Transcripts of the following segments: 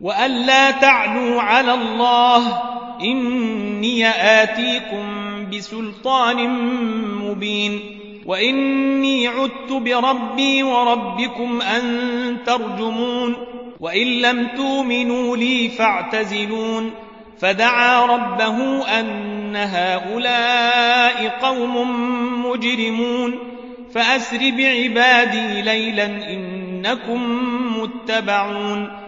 وأن لا تعلوا على الله إني آتيكم بسلطان مبين وإني عدت بربي وربكم أن ترجمون وإن لم تؤمنوا لي فاعتزلون فدعا ربه أن هؤلاء قوم مجرمون فأسر بعبادي ليلا إنكم متبعون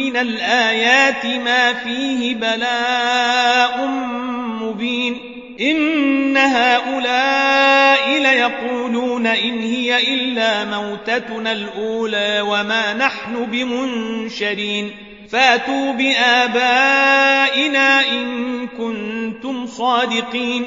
من الآيات ما فيه بلاء مبين. إن هؤلاء ليقولون إن هي إلا موتتنا الأولى وما نحن بمنشرين. فاتوا بآبائنا إن كنتم صادقين.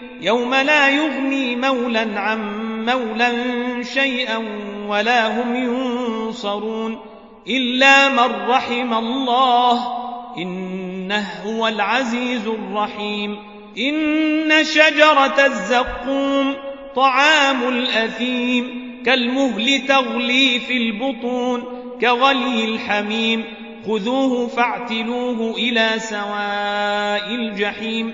يوم لا يغني مولا عن مولا شيئا ولا هم ينصرون إلا من رحم الله إنه هو العزيز الرحيم إن شجرة الزقوم طعام الأثيم كالمهل تغلي في البطون كغلي الحميم خذوه فاعتلوه إلى سواء الجحيم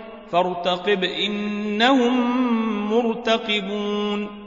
فارتقب إنهم مرتقبون